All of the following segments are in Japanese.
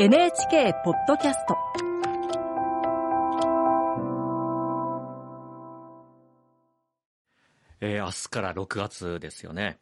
NHK ポッドキャストえー、明日から6月ですよね。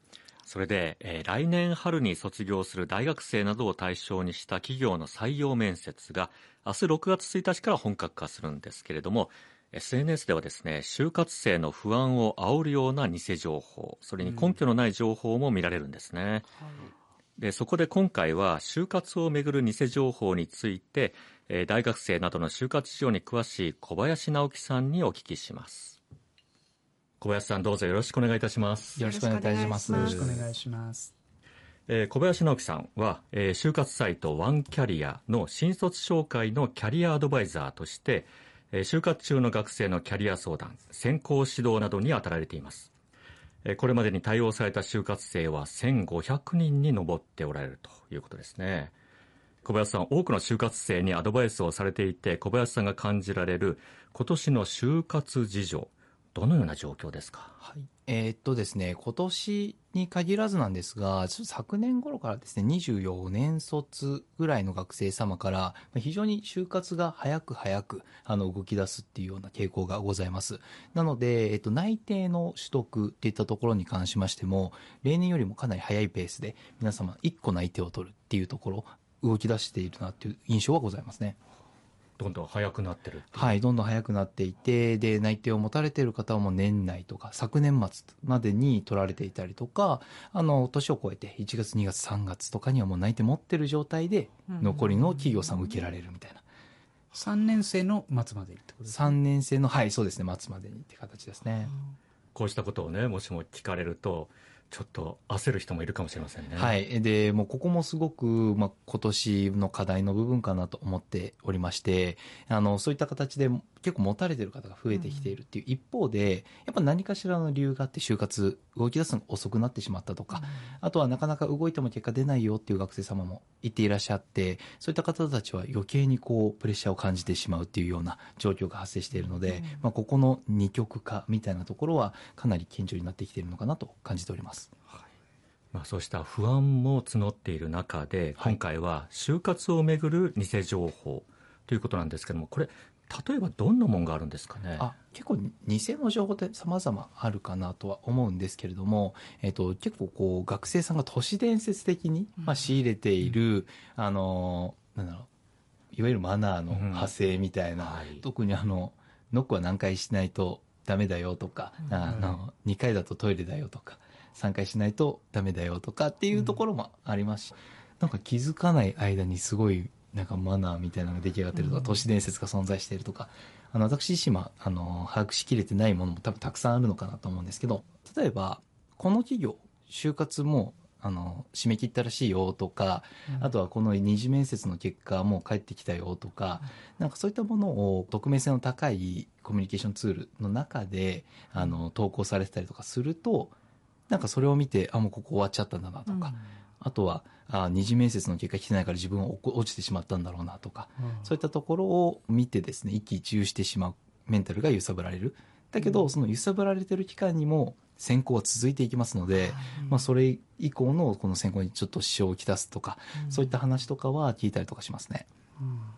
それで、えー、来年春に卒業する大学生などを対象にした企業の採用面接が明日6月1日から本格化するんですけれども、SNS ではですね、就活生の不安を煽るような偽情報、それに根拠のない情報も見られるんですね。うん、でそこで今回は就活をめぐる偽情報について、えー、大学生などの就活事情に詳しい小林直樹さんにお聞きします。小林さんどうぞよろしくお願いいたしますよろしくお願いいたしますよろしくお願いしますえー、小林直樹さんは、えー、就活サイトワンキャリアの新卒紹介のキャリアアドバイザーとして、えー、就活中の学生のキャリア相談、先行指導などに当たられています。え、これまでに対応された就活生は1500人に上っておられるということですね。小林さん、多くの就活生にアドバイスをされていて、小林さんが感じられる今年の就活事情、どのような状況ですか？はい。えー、っとですね、今年に限らずなんですが、昨年頃からですね、24年卒ぐらいの学生様から、非常に就活が早く早く、あの、動き出すっていうような傾向がございます。なので、えっと、内定の取得っていったところに関しましても、例年よりもかなり早いペースで、皆様1個内定を取るっていうところ、動き出しているなっていう印象はございますね。どんどん早くなってるはい、どんどん早くなっていて、で、内定を持たれている方はもう年内とか、昨年末までに取られていたりとか、あの、年を超えて1月、2月、3月とかにはもう内定持ってる状態で、残りの企業さんを受けられるみたいな。3年生の末までってことですか、ね、3年生の、はい、そうですね、末までにって形ですね。こうしたことをね、もしも聞かれると、ちょっと焦る人もいるかもしれませんね。はい。で、もうここもすごく、まあ、今年の課題の部分かなと思っておりまして、あの、そういった形で結構持たれてる方が増えてきているっていう一方で、やっぱ何かしらの理由があって就活動き出すのが遅くなってしまったとか、あとはなかなか動いても結果出ないよっていう学生様もいていらっしゃって、そういった方たちは余計にこう、プレッシャーを感じてしまうっていうような状況が発生しているので、まあ、ここの二極化みたいなところはかなり顕著になってきているのかなと感じております。はい。まあ、そうした不安も募っている中で、今回は就活をめぐる偽情報ということなんですけども、これ、例えばどんなもんがあるんですかね？あ結構偽の情報って様々あるかなとは思うんですけれども、えっと、結構こう学生さんが都市伝説的に、まあ、仕入れている、うん、あのなんだろういわゆるマナーの派生みたいな、うんはい、特にあのノックは何回しないとダメだよとか、うん、あの2回だとトイレだよとか3回しないとダメだよとかっていうところもありますし、なんか気づかない間にすごいなんかマナーみたいなのが出来上がってるとか、都市伝説が存在しているとか、あの、私自身は、あの、把握しきれてないものも多分たくさんあるのかなと思うんですけど、例えば、この企業、就活も、あの、締め切ったらしいよとか、うん、あとはこの二次面接の結果もう返ってきたよとか、うん、なんかそういったものを匿名性の高いコミュニケーションツールの中で、あの、投稿されてたりとかすると、なんかそれを見て、あ、もうここ終わっちゃったんだなとか、うんあとは、あ二次面接の結果来てないから自分は落ちてしまったんだろうなとか、うん、そういったところを見てですね、一喜一憂してしまうメンタルが揺さぶられる。だけど、うん、その揺さぶられてる期間にも選考は続いていきますので、うん、まあそれ以降のこの選考にちょっと支障をきたすとか、そういった話とかは聞いたりとかしますね。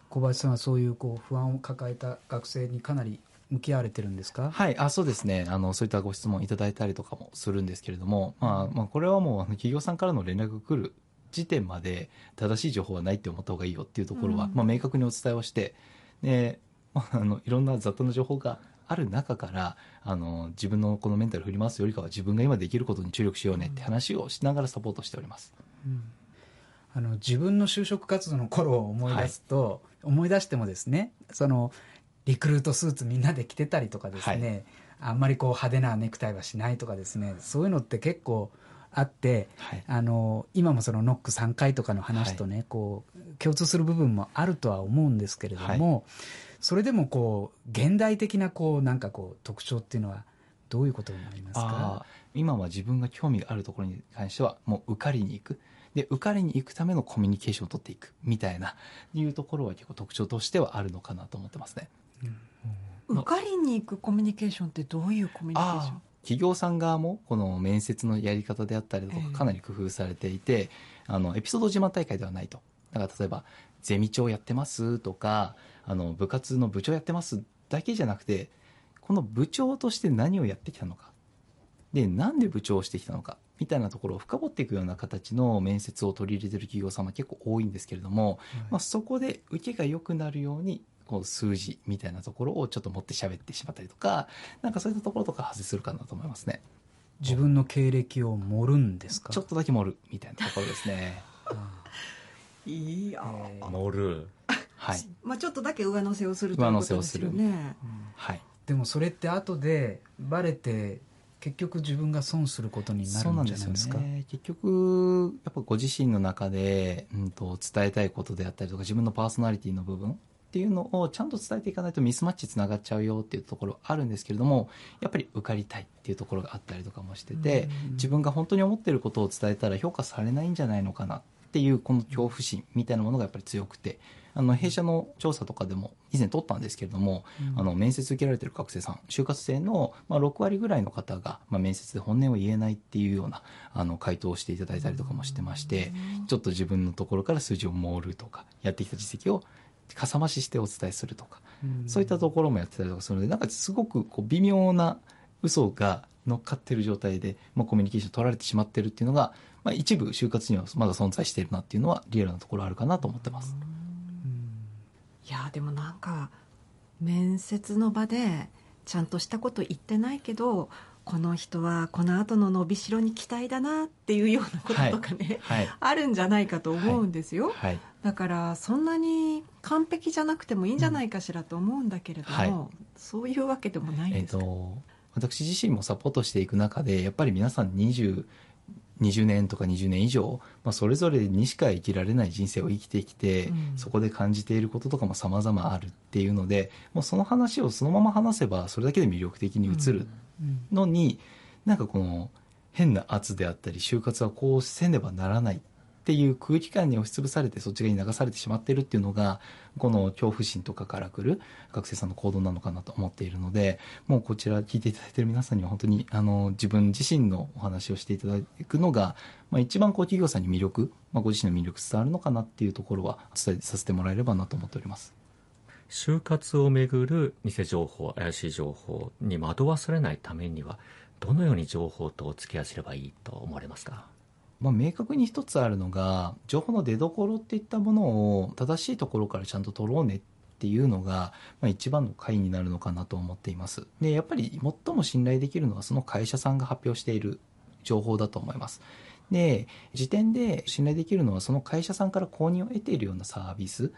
小林さんはそういうこう不安を抱えた学生にかなり向き合われてるんですか？はい、あ、そうですね。あの、そういったご質問いただいたりとかもするんですけれども、まあ、まあ、これはもう、企業さんからの連絡が来る時点まで正しい情報はないって思った方がいいよっていうところは、うん、まあ、明確にお伝えをして、で、まあ、あの、いろんな雑多な情報がある中から、あの、自分のこのメンタル振り回すよりかは自分が今できることに注力しようねって話をしながらサポートしております。うん。あの自分の就職活動の頃を思い出すと、はい、思い出してもですねそのリクルートスーツみんなで着てたりとかですね、はい、あんまりこう派手なネクタイはしないとかですねそういうのって結構あって、はい、あの今もそのノック3回とかの話とね、はい、こう共通する部分もあるとは思うんですけれども、それでもこう現代的なこうなんかこう特徴っていうのはどういうことになりますか？今は自分が興味があるところに関してはもう受かりに行く。で受かりに行くためのコミュニケーションを取っていくみたいないうところは結構特徴としてはあるのかなと思ってますね。受かりに行くコミュニケーションってどういうコミュニケーション？企業さん側もこの面接のやり方であったりとかかなり工夫されていて、あのエピソード自慢大会ではないと。だから例えばゼミ長やってますとかあの部活の部長やってますだけじゃなくてこの部長として何をやってきたのか。でなんで部長をしてきたのか。みたいなところを深掘っていくような形の面接を取り入れてる企業様結構多いんですけれども、まあ、そこで受けが良くなるようにこう数字みたいなところをちょっと持って喋ってしまったりとかなんかそういったところとか外せするかなと思いますね。自分の経歴を盛るんですか？ちょっとだけ盛るみたいなところですね。いやえー。乗る。はい、まあちょっとだけ上乗せをするということですよね。はい、でもそれって後でバレて結局自分が損することになそうなんるんじゃですよないですかね。結局やっぱご自身の中で、うん、と伝えたいことであったりとか自分のパーソナリティの部分っていうのをちゃんと伝えていかないとミスマッチつながっちゃうよっていうところあるんですけれどもやっぱり受かりたいっていうところがあったりとかもしてて自分が本当に思ってることを伝えたら評価されないんじゃないのかなっていうこの恐怖心みたいなものがやっぱり強くてあの弊社の調査とかでも以前取ったんですけれども、あの面接受けられてる学生さん就活生のまあ6割ぐらいの方が、まあ、面接で本音を言えないっていうようなあの回答をしていただいたりとかもしてましてちょっと自分のところから数字を盛るとかやってきた実績をかさ増ししてお伝えするとか、そういったところもやってたりとかするのでなんかすごくこう微妙な嘘が乗っかってる状態で、まあ、コミュニケーション取られてしまってるっていうのが、まあ、一部就活にはまだ存在しているなっていうのはリアルなところあるかなと思ってます。いやでもなんか面接の場でちゃんとしたこと言ってないけどこの人はこの後の伸びしろに期待だなっていうようなこととかね、はい、あるんじゃないかと思うんですよ、はい、だからそんなに完璧じゃなくてもいいんじゃないかしらと思うんだけれども、はい。そういうわけでもないんですか、と私自身もサポートしていく中でやっぱり皆さん20 20年とか20年以上、まあ、それぞれにしか生きられない人生を生きてきて、うん。そこで感じていることとかも様々あるっていうのでもうその話をそのまま話せばそれだけで魅力的に映るうんのに、なんかこの変な圧であったり就活はこうせねばならないっていう空気感に押しつぶされてそっち側に流されてしまっているっていうのがこの恐怖心とかからくる学生さんの行動なのかなと思っているのでもうこちら聞いていただいている皆さんには本当にあの自分自身のお話をしていただくのが、まあ、一番こう企業さんに魅力、まあ、ご自身の魅力伝わるのかなっていうところは伝えさせてもらえればなと思っております。就活をめぐる偽情報怪しい情報に惑わされないためにはどのように情報とお付き合いすればいいと思われますか？まあ、明確に一つあるのが情報の出どころっていったものを正しいところからちゃんと取ろうねっていうのが、まあ、一番の解になるのかなと思っています。でやっぱり最も信頼できるのはその会社さんが発表している情報だと思います。で時点で信頼できるのはその会社さんから公認を得ているようなサービス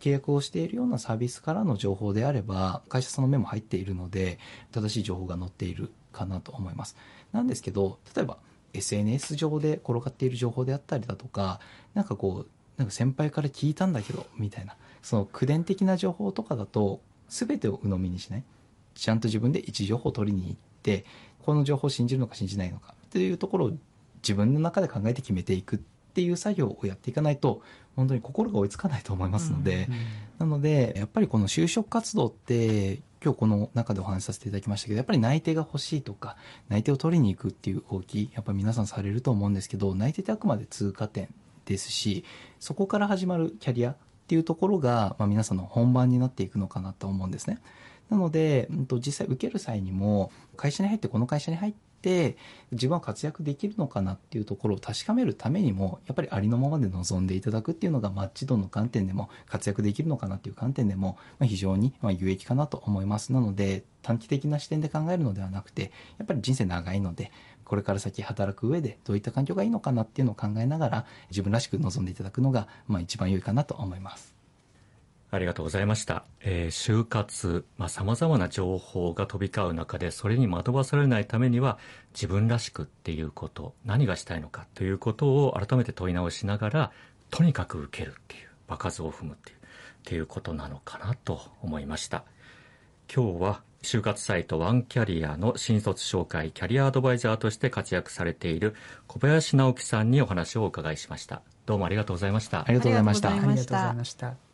契約をしているようなサービスからの情報であれば会社さんの目も入っているので正しい情報が載っているかなと思います。なんですけど例えば SNS 上で転がっている情報であったりだとかなんかこうなんか先輩から聞いたんだけどみたいなその口伝的な情報とかだと全てを鵜呑みにしない。ちゃんと自分で位置情報を取りに行ってこの情報を信じるのか信じないのかっていうところを自分の中で考えて決めていくっていう作業をやっていかないと本当に心が追いつかないと思いますので、なのでやっぱりこの就職活動って今日この中でお話しさせていただきましたけどやっぱり内定が欲しいとか内定を取りに行くっていう動きやっぱり皆さんされると思うんですけど内定ってあくまで通過点ですしそこから始まるキャリアっていうところが、まあ、皆さんの本番になっていくのかなと思うんですね。なので、うんと実際受ける際にも会社に入ってこの会社に入って自分は活躍できるのかなっていうところを確かめるためにもやっぱりありのままで臨んでいただくっていうのがマッチ度の観点でも活躍できるのかなっていう観点でも、非常に有益かなと思いますなので短期的な視点で考えるのではなくてやっぱり人生長いのでこれから先働く上でどういった環境がいいのかなっていうのを考えながら自分らしく臨んでいただくのがまあ一番良いかなと思います。ありがとうございました。えー就活、まあ、様々な情報が飛び交う中で、それに惑わされないためには、自分らしくっていうこと、何がしたいのかということを改めて問い直しながら、とにかく受けるっていう、場数を踏むっていう、っていうことなのかなと思いました。今日は、就活サイトワンキャリアの新卒紹介キャリアアドバイザーとして活躍されている小林直樹さんにお話をお伺いしました。どうもありがとうございましたあ。りがとうございましたありがとうございましたありがとうございました。